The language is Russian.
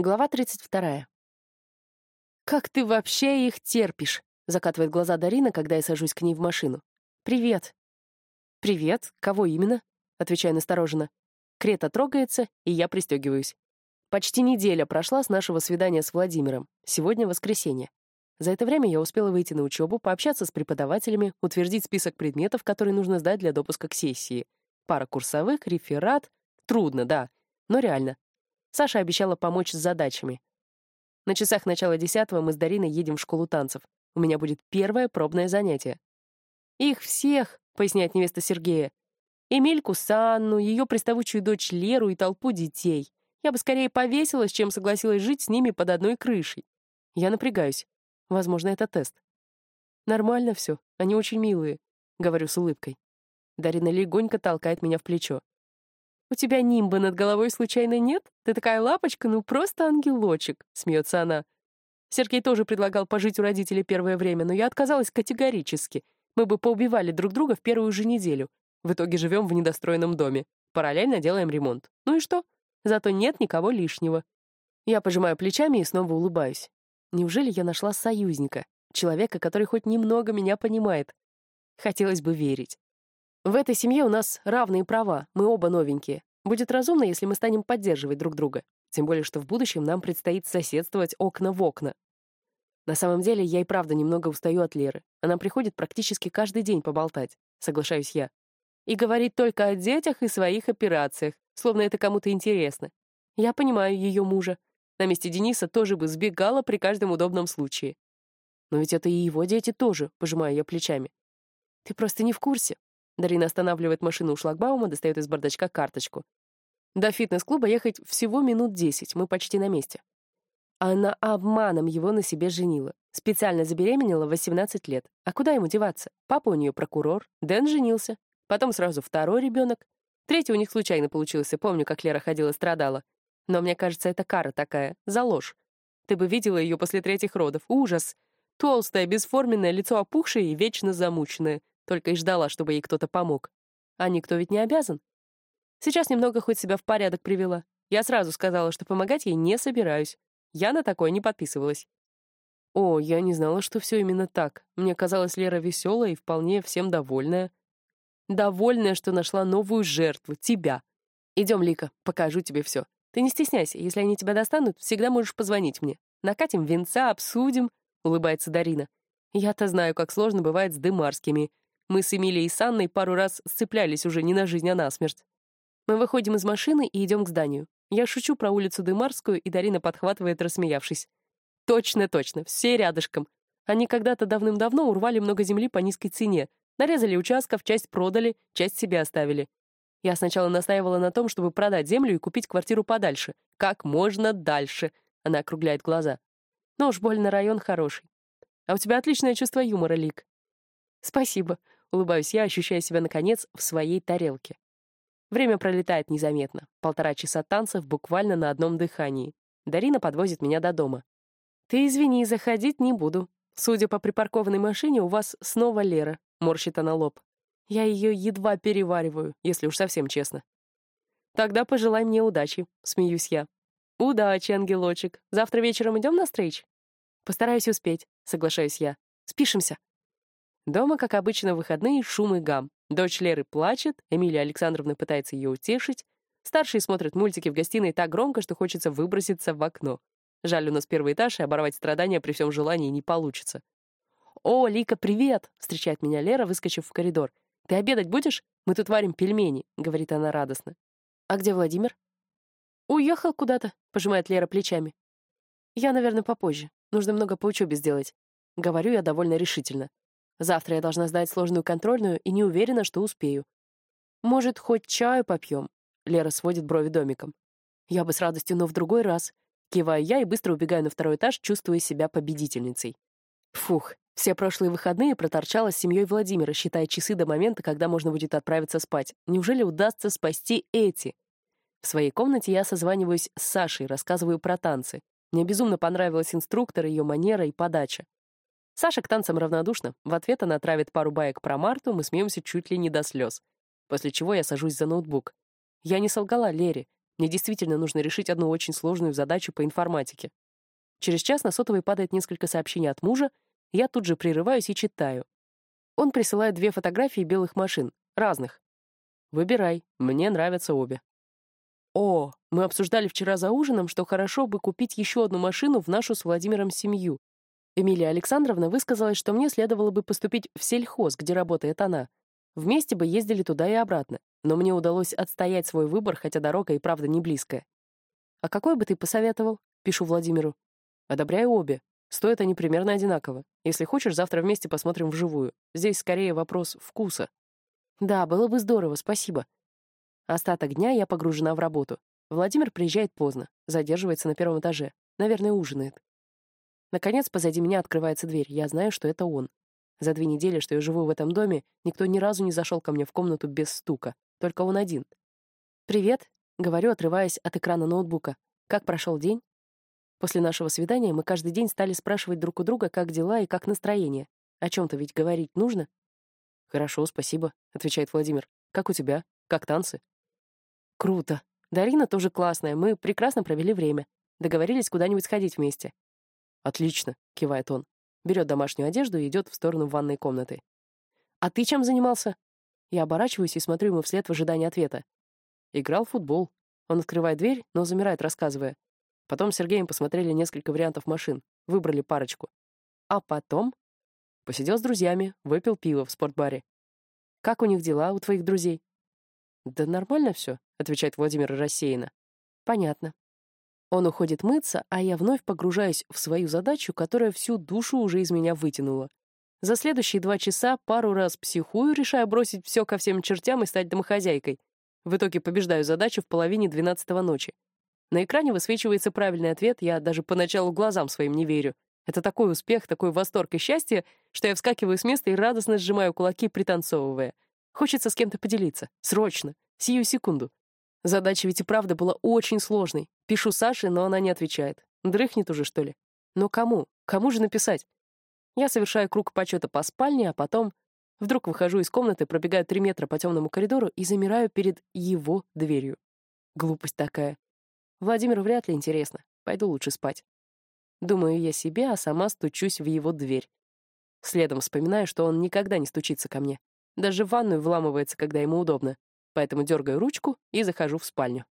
Глава 32. «Как ты вообще их терпишь?» — закатывает глаза Дарина, когда я сажусь к ней в машину. «Привет». «Привет? Кого именно?» — отвечаю настороженно. Крета трогается, и я пристегиваюсь. Почти неделя прошла с нашего свидания с Владимиром. Сегодня воскресенье. За это время я успела выйти на учебу, пообщаться с преподавателями, утвердить список предметов, которые нужно сдать для допуска к сессии. Пара курсовых, реферат. Трудно, да, но реально. Саша обещала помочь с задачами. На часах начала десятого мы с Дариной едем в школу танцев. У меня будет первое пробное занятие. «Их всех», — поясняет невеста Сергея. «Эмильку Санну, ее приставучую дочь Леру и толпу детей. Я бы скорее повесилась, чем согласилась жить с ними под одной крышей. Я напрягаюсь. Возможно, это тест. Нормально все, они очень милые», — говорю с улыбкой. Дарина легонько толкает меня в плечо. «У тебя нимба над головой случайно нет? Ты такая лапочка, ну просто ангелочек», — смеется она. Сергей тоже предлагал пожить у родителей первое время, но я отказалась категорически. Мы бы поубивали друг друга в первую же неделю. В итоге живем в недостроенном доме. Параллельно делаем ремонт. Ну и что? Зато нет никого лишнего. Я пожимаю плечами и снова улыбаюсь. Неужели я нашла союзника? Человека, который хоть немного меня понимает? Хотелось бы верить. В этой семье у нас равные права, мы оба новенькие. Будет разумно, если мы станем поддерживать друг друга. Тем более, что в будущем нам предстоит соседствовать окна в окна. На самом деле, я и правда немного устаю от Леры. Она приходит практически каждый день поболтать, соглашаюсь я. И говорит только о детях и своих операциях, словно это кому-то интересно. Я понимаю ее мужа. На месте Дениса тоже бы сбегала при каждом удобном случае. Но ведь это и его дети тоже, пожимаю я плечами. Ты просто не в курсе. Дарина останавливает машину у шлагбаума, достает из бардачка карточку. До фитнес-клуба ехать всего минут десять, мы почти на месте. Она обманом его на себе женила. Специально забеременела в 18 лет. А куда ему деваться? Папа у нее прокурор, Дэн женился. Потом сразу второй ребенок. Третий у них случайно получился, помню, как Лера ходила страдала. Но мне кажется, это кара такая, за ложь. Ты бы видела ее после третьих родов. Ужас! Толстое, бесформенное, лицо опухшее и вечно замученное. Только и ждала, чтобы ей кто-то помог. А никто ведь не обязан. Сейчас немного хоть себя в порядок привела. Я сразу сказала, что помогать ей не собираюсь. Я на такое не подписывалась. О, я не знала, что все именно так. Мне казалось, Лера веселая и вполне всем довольная. Довольная, что нашла новую жертву, тебя. Идем, Лика, покажу тебе все. Ты не стесняйся, если они тебя достанут, всегда можешь позвонить мне. Накатим венца, обсудим, — улыбается Дарина. Я-то знаю, как сложно бывает с дымарскими. Мы с Эмилией и Санной пару раз сцеплялись уже не на жизнь, а на смерть. Мы выходим из машины и идем к зданию. Я шучу про улицу Дымарскую, и Дарина подхватывает, рассмеявшись. Точно, точно, все рядышком. Они когда-то давным-давно урвали много земли по низкой цене, нарезали участков, часть продали, часть себе оставили. Я сначала настаивала на том, чтобы продать землю и купить квартиру подальше. Как можно дальше. Она округляет глаза. Но уж больно район хороший. А у тебя отличное чувство юмора, Лик. Спасибо. Улыбаюсь я, ощущая себя, наконец, в своей тарелке. Время пролетает незаметно. Полтора часа танцев буквально на одном дыхании. Дарина подвозит меня до дома. «Ты извини, заходить не буду. Судя по припаркованной машине, у вас снова Лера», — морщит она лоб. «Я ее едва перевариваю, если уж совсем честно». «Тогда пожелай мне удачи», — смеюсь я. «Удачи, ангелочек. Завтра вечером идем на стрейч?» «Постараюсь успеть», — соглашаюсь я. «Спишемся». Дома, как обычно, выходные шум и гам. Дочь Леры плачет, Эмилия Александровна пытается ее утешить. Старшие смотрят мультики в гостиной так громко, что хочется выброситься в окно. Жаль, у нас первый этаж, и оборвать страдания при всем желании не получится. «О, Лика, привет!» — встречает меня Лера, выскочив в коридор. «Ты обедать будешь? Мы тут варим пельмени», — говорит она радостно. «А где Владимир?» «Уехал куда-то», — пожимает Лера плечами. «Я, наверное, попозже. Нужно много по учебе сделать». Говорю я довольно решительно. Завтра я должна сдать сложную контрольную и не уверена, что успею. Может, хоть чаю попьем? Лера сводит брови домиком. Я бы с радостью, но в другой раз. Киваю я и быстро убегаю на второй этаж, чувствуя себя победительницей. Фух, все прошлые выходные проторчала с семьей Владимира, считая часы до момента, когда можно будет отправиться спать. Неужели удастся спасти эти? В своей комнате я созваниваюсь с Сашей, рассказываю про танцы. Мне безумно понравилась инструктор, ее манера и подача. Саша к танцам равнодушна. В ответ она травит пару баек про Марту, мы смеемся чуть ли не до слез. После чего я сажусь за ноутбук. Я не солгала Лере. Мне действительно нужно решить одну очень сложную задачу по информатике. Через час на сотовый падает несколько сообщений от мужа, я тут же прерываюсь и читаю. Он присылает две фотографии белых машин, разных. Выбирай, мне нравятся обе. О, мы обсуждали вчера за ужином, что хорошо бы купить еще одну машину в нашу с Владимиром семью. Эмилия Александровна высказалась, что мне следовало бы поступить в сельхоз, где работает она. Вместе бы ездили туда и обратно, но мне удалось отстоять свой выбор, хотя дорога и правда не близкая. «А какой бы ты посоветовал?» — пишу Владимиру. «Одобряю обе. Стоят они примерно одинаково. Если хочешь, завтра вместе посмотрим вживую. Здесь скорее вопрос вкуса». «Да, было бы здорово, спасибо». Остаток дня я погружена в работу. Владимир приезжает поздно, задерживается на первом этаже. Наверное, ужинает. Наконец, позади меня открывается дверь. Я знаю, что это он. За две недели, что я живу в этом доме, никто ни разу не зашел ко мне в комнату без стука. Только он один. «Привет», — говорю, отрываясь от экрана ноутбука. «Как прошел день?» После нашего свидания мы каждый день стали спрашивать друг у друга, как дела и как настроение. О чем-то ведь говорить нужно. «Хорошо, спасибо», — отвечает Владимир. «Как у тебя? Как танцы?» «Круто. Дарина тоже классная. Мы прекрасно провели время. Договорились куда-нибудь сходить вместе». «Отлично», — кивает он берет домашнюю одежду и идет в сторону ванной комнаты. «А ты чем занимался?» Я оборачиваюсь и смотрю ему вслед в ожидании ответа. «Играл в футбол». Он открывает дверь, но замирает, рассказывая. Потом с Сергеем посмотрели несколько вариантов машин, выбрали парочку. А потом посидел с друзьями, выпил пиво в спортбаре. «Как у них дела, у твоих друзей?» «Да нормально все», — отвечает Владимир рассеянно. «Понятно. Он уходит мыться, а я вновь погружаюсь в свою задачу, которая всю душу уже из меня вытянула. За следующие два часа пару раз психую, решая бросить все ко всем чертям и стать домохозяйкой. В итоге побеждаю задачу в половине двенадцатого ночи. На экране высвечивается правильный ответ, я даже поначалу глазам своим не верю. Это такой успех, такой восторг и счастье, что я вскакиваю с места и радостно сжимаю кулаки, пританцовывая. Хочется с кем-то поделиться. Срочно. Сию секунду. Задача ведь и правда была очень сложной. Пишу Саше, но она не отвечает. Дрыхнет уже, что ли? Но кому? Кому же написать? Я совершаю круг почета по спальне, а потом вдруг выхожу из комнаты, пробегаю три метра по темному коридору и замираю перед его дверью. Глупость такая. Владимиру вряд ли интересно. Пойду лучше спать. Думаю я себе, а сама стучусь в его дверь. Следом вспоминаю, что он никогда не стучится ко мне. Даже в ванную вламывается, когда ему удобно поэтому дергаю ручку и захожу в спальню.